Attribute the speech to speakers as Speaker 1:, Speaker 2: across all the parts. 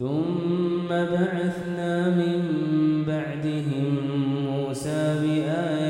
Speaker 1: ثم بعثنا من بعدهم موسى بآياتنا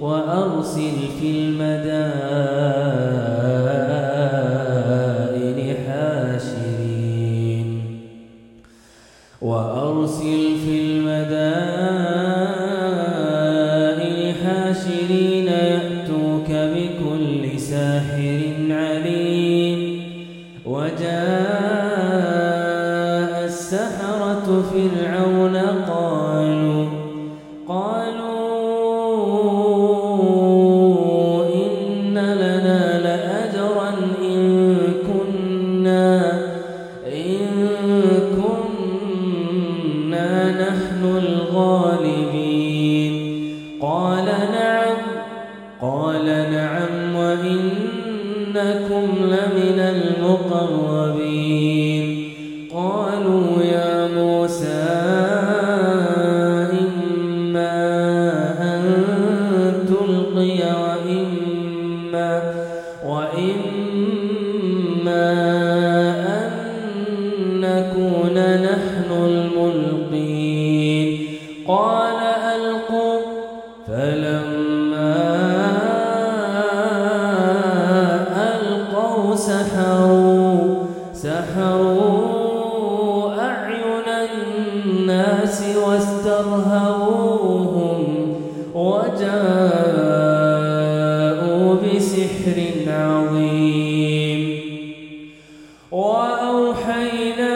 Speaker 1: وأرسل في المدائن حاشرين. وأرسل في المدائن حاشرين. يأتوك بكل ساحر عليم. وجاء السحرة فرعون وإنكم لمن المقربين. سحروا أعين الناس واسترهبوهم وجاءوا بسحر عظيم. وأوحينا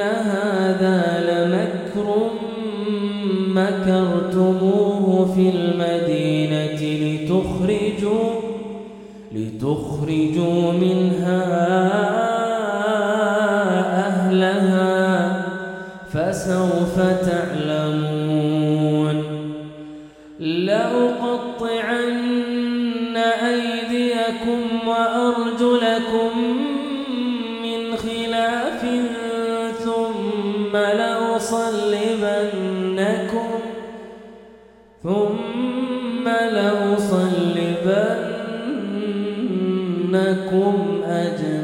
Speaker 1: هذا لمكر مكرتموه في المدينة لتخرجوا لتخرجوا منها أهلها فسوف تعلمون لأقطعن لأصلبنكم ثم لأصلبنكم أجمعين.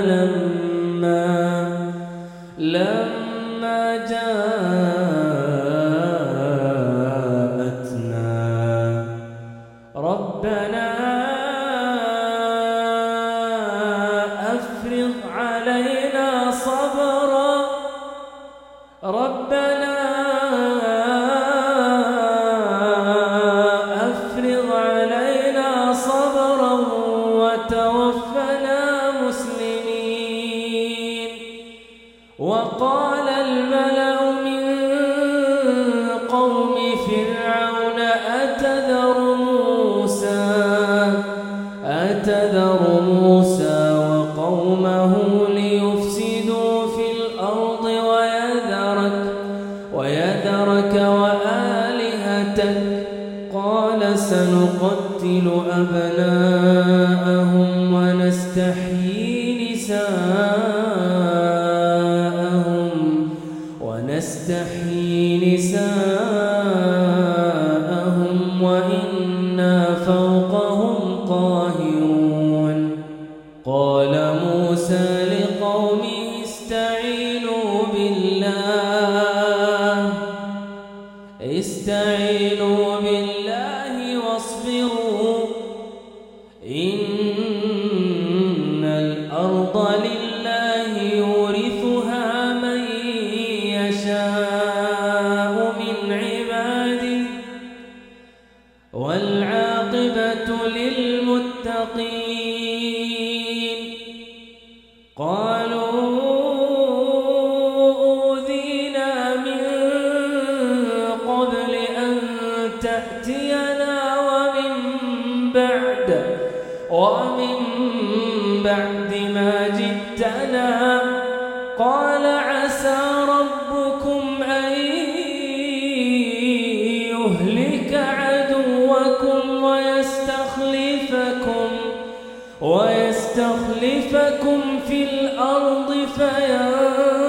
Speaker 1: لما لما وقال الملأ من قوم فرعون أتذر موسى؟ أتذر موسى وقومه ليفسدوا في الأرض ويذرك ويذرك وآلهتك. قال سنقتل أبناءهم ونستحيي نساءهم وإنا فوقهم قاهرون. قال موسى لقومه استعينوا بالله. استعينوا بالله. والعاقبة للمتقين. قالوا أوذينا من قبل أن تأتينا ومن بعد ومن بعد ويستخلفكم ويستخلفكم في الأرض فينظر